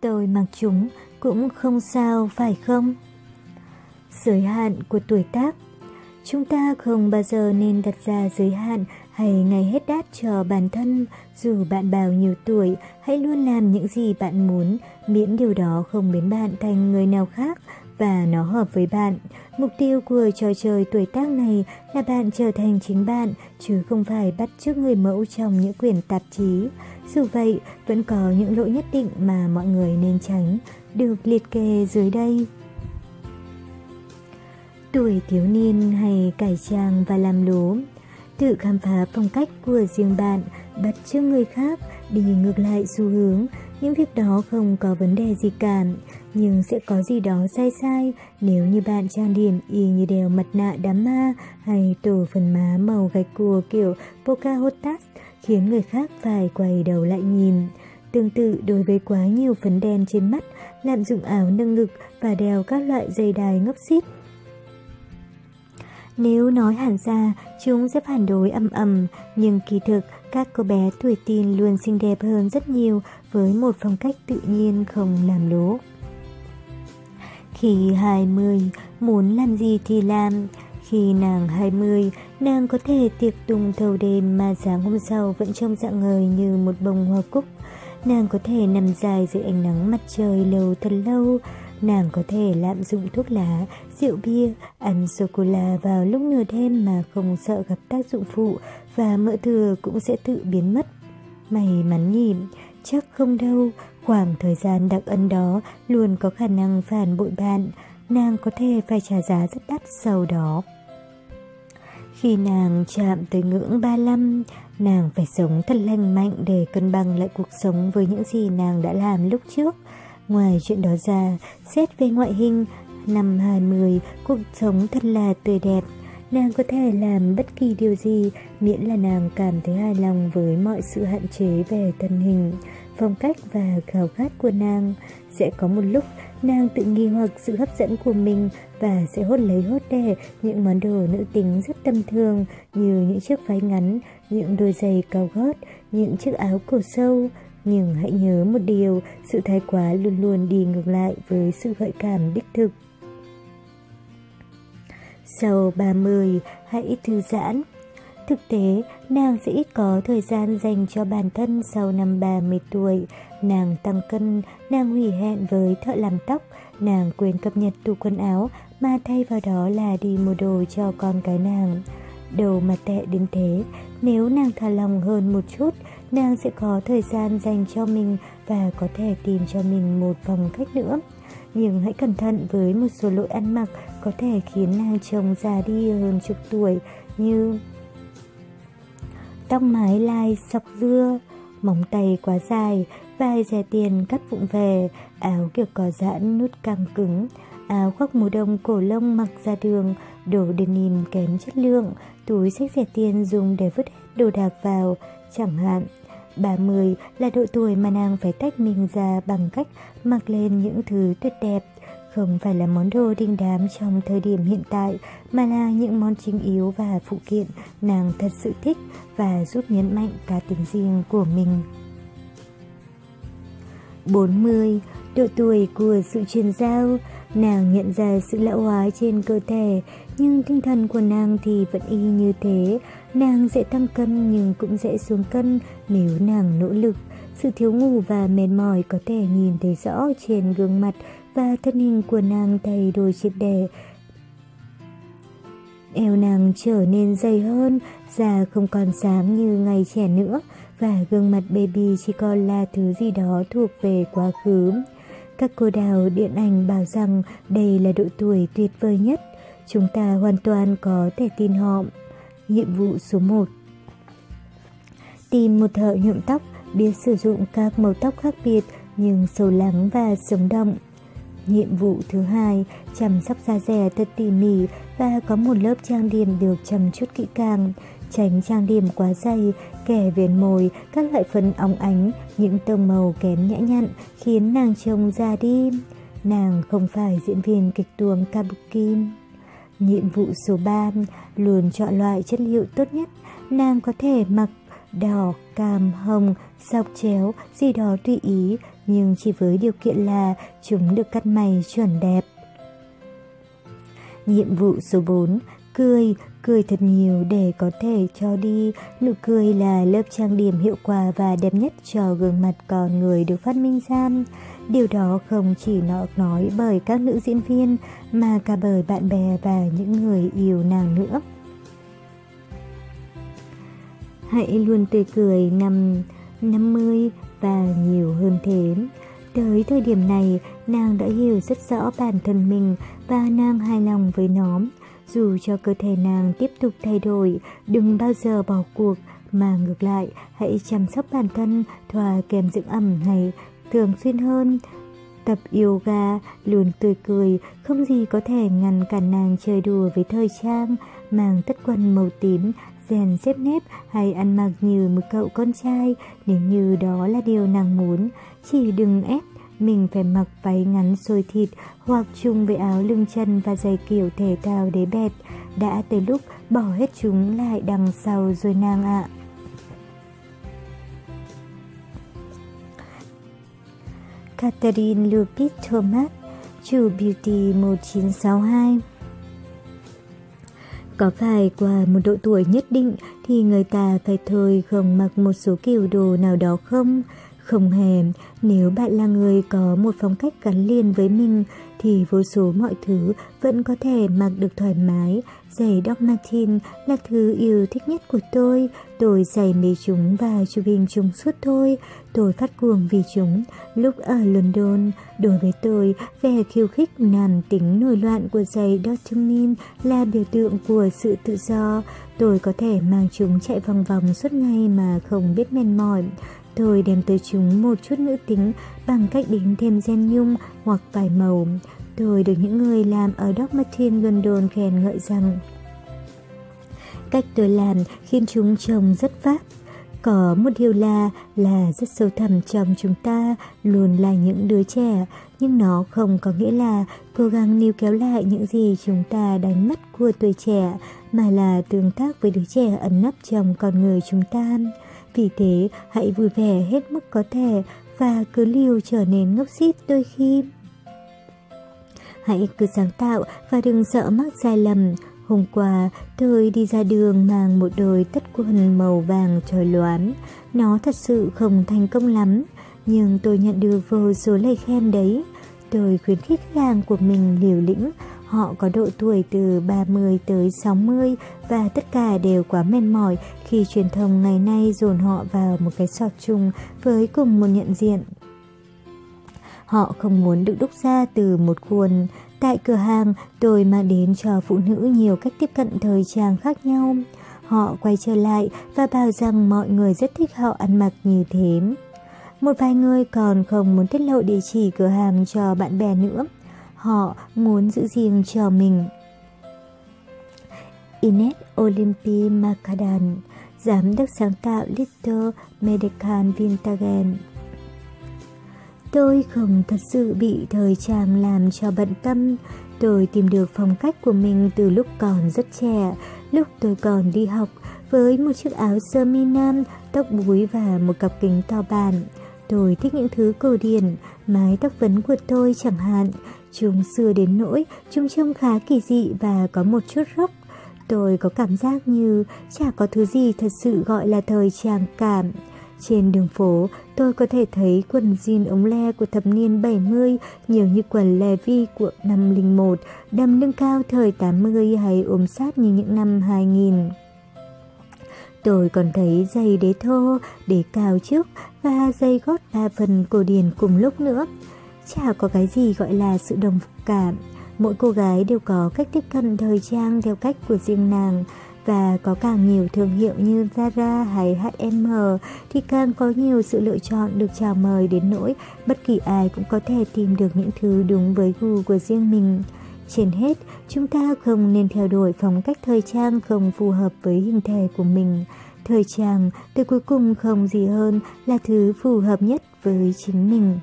tôi mặc chúng cũng không sao phải không? Giới hạn của tuổi tác Chúng ta không bao giờ nên đặt ra giới hạn hay ngày hết đát cho bản thân. Dù bạn bao nhiêu tuổi, hãy luôn làm những gì bạn muốn, miễn điều đó không biến bạn thành người nào khác và nó hợp với bạn. Mục tiêu của trò chơi tuổi tác này là bạn trở thành chính bạn, chứ không phải bắt chước người mẫu trong những quyển tạp chí. Dù vậy, vẫn có những lỗi nhất định mà mọi người nên tránh, được liệt kê dưới đây. Tuổi thiếu niên hay cải trang và làm lố Tự khám phá phong cách của riêng bạn, bắt chước người khác, đi ngược lại xu hướng. Những việc đó không có vấn đề gì cả, nhưng sẽ có gì đó sai sai nếu như bạn trang điểm y như đeo mặt nạ đám ma hay tổ phần má màu gạch cua kiểu Pocahontas khiến người khác phải quay đầu lại nhìn. Tương tự đối với quá nhiều phấn đen trên mắt, lạm dụng áo nâng ngực và đeo các loại dây đai ngốc xít nếu nói hẳn ra, chúng sẽ phản đối ầm ầm, nhưng kỳ thực các cô bé tuổi teen luôn xinh đẹp hơn rất nhiều với một phong cách tự nhiên không làm lố. Khi 20, muốn làm gì thì làm. Khi nàng 20, nàng có thể tiệc tùng thâu đêm mà sáng hôm sau vẫn trông dạng ngời như một bông hoa cúc. Nàng có thể nằm dài dưới ánh nắng mặt trời lâu thật lâu, Nàng có thể lạm dụng thuốc lá, rượu bia, ăn sô-cô-la vào lúc nửa đêm mà không sợ gặp tác dụng phụ và mỡ thừa cũng sẽ tự biến mất. May mắn nhỉ, chắc không đâu, khoảng thời gian đặc ân đó luôn có khả năng phản bội bạn, nàng có thể phải trả giá rất đắt sau đó. Khi nàng chạm tới ngưỡng 35, nàng phải sống thật lành mạnh để cân bằng lại cuộc sống với những gì nàng đã làm lúc trước. Ngoài chuyện đó ra, xét về ngoại hình, năm 20, cuộc sống thật là tươi đẹp. Nàng có thể làm bất kỳ điều gì miễn là nàng cảm thấy hài lòng với mọi sự hạn chế về thân hình, phong cách và khao khát của nàng. Sẽ có một lúc nàng tự nghi hoặc sự hấp dẫn của mình và sẽ hốt lấy hốt để những món đồ nữ tính rất tâm thường như những chiếc váy ngắn, những đôi giày cao gót, những chiếc áo cổ sâu, nhưng hãy nhớ một điều, sự thái quá luôn luôn đi ngược lại với sự gợi cảm đích thực. Sau 30, hãy thư giãn. Thực tế, nàng sẽ ít có thời gian dành cho bản thân sau năm 30 tuổi. Nàng tăng cân, nàng hủy hẹn với thợ làm tóc, nàng quên cập nhật tủ quần áo, mà thay vào đó là đi mua đồ cho con cái nàng. Đầu mà tệ đến thế, nếu nàng thả lòng hơn một chút, nàng sẽ có thời gian dành cho mình và có thể tìm cho mình một vòng cách nữa. Nhưng hãy cẩn thận với một số lỗi ăn mặc có thể khiến nàng chồng già đi hơn chục tuổi như tóc mái lai sọc dưa, móng tay quá dài, vai rẻ tiền cắt vụng về, áo kiểu cỏ giãn nút căng cứng, áo khoác mùa đông cổ lông mặc ra đường, đồ denim kém chất lượng, túi sách rẻ tiền dùng để vứt hết đồ đạc vào, chẳng hạn. 30 là độ tuổi mà nàng phải tách mình ra bằng cách mặc lên những thứ tuyệt đẹp, không phải là món đồ đinh đám trong thời điểm hiện tại, mà là những món chính yếu và phụ kiện nàng thật sự thích và giúp nhấn mạnh cá tính riêng của mình. 40. Độ tuổi của sự truyền giao Nàng nhận ra sự lão hóa trên cơ thể, nhưng tinh thần của nàng thì vẫn y như thế. Nàng dễ tăng cân nhưng cũng dễ xuống cân nếu nàng nỗ lực. Sự thiếu ngủ và mệt mỏi có thể nhìn thấy rõ trên gương mặt và thân hình của nàng thay đổi triệt đề. Eo nàng trở nên dày hơn, da không còn sáng như ngày trẻ nữa và gương mặt baby chỉ còn là thứ gì đó thuộc về quá khứ. Các cô đào điện ảnh bảo rằng đây là độ tuổi tuyệt vời nhất. Chúng ta hoàn toàn có thể tin họ. Nhiệm vụ số 1 Tìm một thợ nhuộm tóc biết sử dụng các màu tóc khác biệt nhưng sâu lắng và sống động. Nhiệm vụ thứ hai, chăm sóc da rẻ thật tỉ mỉ và có một lớp trang điểm được chăm chút kỹ càng tránh trang điểm quá dày, kẻ viền môi, các loại phấn óng ánh, những tông màu kém nhã nhặn khiến nàng trông già đi. Nàng không phải diễn viên kịch tuồng kabuki. Nhiệm vụ số 3, luôn chọn loại chất liệu tốt nhất. Nàng có thể mặc đỏ, cam, hồng, dọc chéo, gì đó tùy ý, nhưng chỉ với điều kiện là chúng được cắt may chuẩn đẹp. Nhiệm vụ số 4 Cười, cười thật nhiều để có thể cho đi. Nụ cười là lớp trang điểm hiệu quả và đẹp nhất cho gương mặt con người được phát minh ra. Điều đó không chỉ nọ nói bởi các nữ diễn viên mà cả bởi bạn bè và những người yêu nàng nữa. Hãy luôn tươi cười năm 50 và nhiều hơn thế. Tới thời điểm này, nàng đã hiểu rất rõ bản thân mình và nàng hài lòng với nó. Dù cho cơ thể nàng tiếp tục thay đổi, đừng bao giờ bỏ cuộc, mà ngược lại, hãy chăm sóc bản thân, thoa kem dưỡng ẩm ngày thường xuyên hơn. Tập yoga, luôn tươi cười, không gì có thể ngăn cản nàng chơi đùa với thời trang, mang tất quần màu tím, rèn xếp nếp hay ăn mặc như một cậu con trai nếu như đó là điều nàng muốn. Chỉ đừng ép mình phải mặc váy ngắn xôi thịt hoặc chung với áo lưng chân và giày kiểu thể thao đế bẹt. Đã tới lúc bỏ hết chúng lại đằng sau rồi nàng ạ. Catherine Lupit Thomas, chủ Beauty 1962 Có phải qua một độ tuổi nhất định thì người ta phải thôi không mặc một số kiểu đồ nào đó không? Không hề, nếu bạn là người có một phong cách gắn liền với mình thì vô số mọi thứ vẫn có thể mặc được thoải mái. Giày Doc Martin là thứ yêu thích nhất của tôi. Tôi giày mê chúng và chụp hình chúng suốt thôi. Tôi phát cuồng vì chúng. Lúc ở London, đối với tôi, vẻ khiêu khích nam tính nổi loạn của giày Doctormin là biểu tượng của sự tự do. Tôi có thể mang chúng chạy vòng vòng suốt ngày mà không biết mệt mỏi thời đem tới chúng một chút nữ tính bằng cách đính thêm gen nhung hoặc vài màu. Tôi được những người làm ở Doc Martin London khen ngợi rằng cách tôi làm khiến chúng trông rất vác. Có một điều là là rất sâu thẳm trong chúng ta luôn là những đứa trẻ, nhưng nó không có nghĩa là cố gắng níu kéo lại những gì chúng ta đánh mất của tuổi trẻ, mà là tương tác với đứa trẻ ẩn nấp trong con người chúng ta. Vì thế, hãy vui vẻ hết mức có thể và cứ liều trở nên ngốc xít đôi khi. Hãy cứ sáng tạo và đừng sợ mắc sai lầm. Hôm qua, tôi đi ra đường mang một đôi tất quần màu vàng trời loán. Nó thật sự không thành công lắm, nhưng tôi nhận được vô số lời khen đấy. Tôi khuyến khích hàng của mình liều lĩnh Họ có độ tuổi từ 30 tới 60 và tất cả đều quá mệt mỏi khi truyền thông ngày nay dồn họ vào một cái sọt chung với cùng một nhận diện. Họ không muốn được đúc ra từ một khuôn. Tại cửa hàng, tôi mang đến cho phụ nữ nhiều cách tiếp cận thời trang khác nhau. Họ quay trở lại và bảo rằng mọi người rất thích họ ăn mặc như thế. Một vài người còn không muốn tiết lộ địa chỉ cửa hàng cho bạn bè nữa họ muốn giữ riêng cho mình. Ines Olympi Makadan, giám đốc sáng tạo Little Medical Vintagen. Tôi không thật sự bị thời trang làm cho bận tâm. Tôi tìm được phong cách của mình từ lúc còn rất trẻ, lúc tôi còn đi học, với một chiếc áo sơ mi nam, tóc búi và một cặp kính to bản. Tôi thích những thứ cổ điển, mái tóc vấn của tôi chẳng hạn, Chúng xưa đến nỗi, chúng trông khá kỳ dị và có một chút rốc. Tôi có cảm giác như chả có thứ gì thật sự gọi là thời trang cảm. Trên đường phố, tôi có thể thấy quần jean ống le của thập niên 70 nhiều như quần Levi của năm 01, đầm lưng cao thời 80 hay ôm sát như những năm 2000. Tôi còn thấy giày đế thô, đế cao trước và giày gót ba phần cổ điển cùng lúc nữa. Chả có cái gì gọi là sự đồng phục cả. Mỗi cô gái đều có cách tiếp cận thời trang theo cách của riêng nàng và có càng nhiều thương hiệu như Zara hay H&M thì càng có nhiều sự lựa chọn được chào mời đến nỗi bất kỳ ai cũng có thể tìm được những thứ đúng với gu của riêng mình. Trên hết, chúng ta không nên theo đuổi phong cách thời trang không phù hợp với hình thể của mình. Thời trang, từ cuối cùng không gì hơn là thứ phù hợp nhất với chính mình.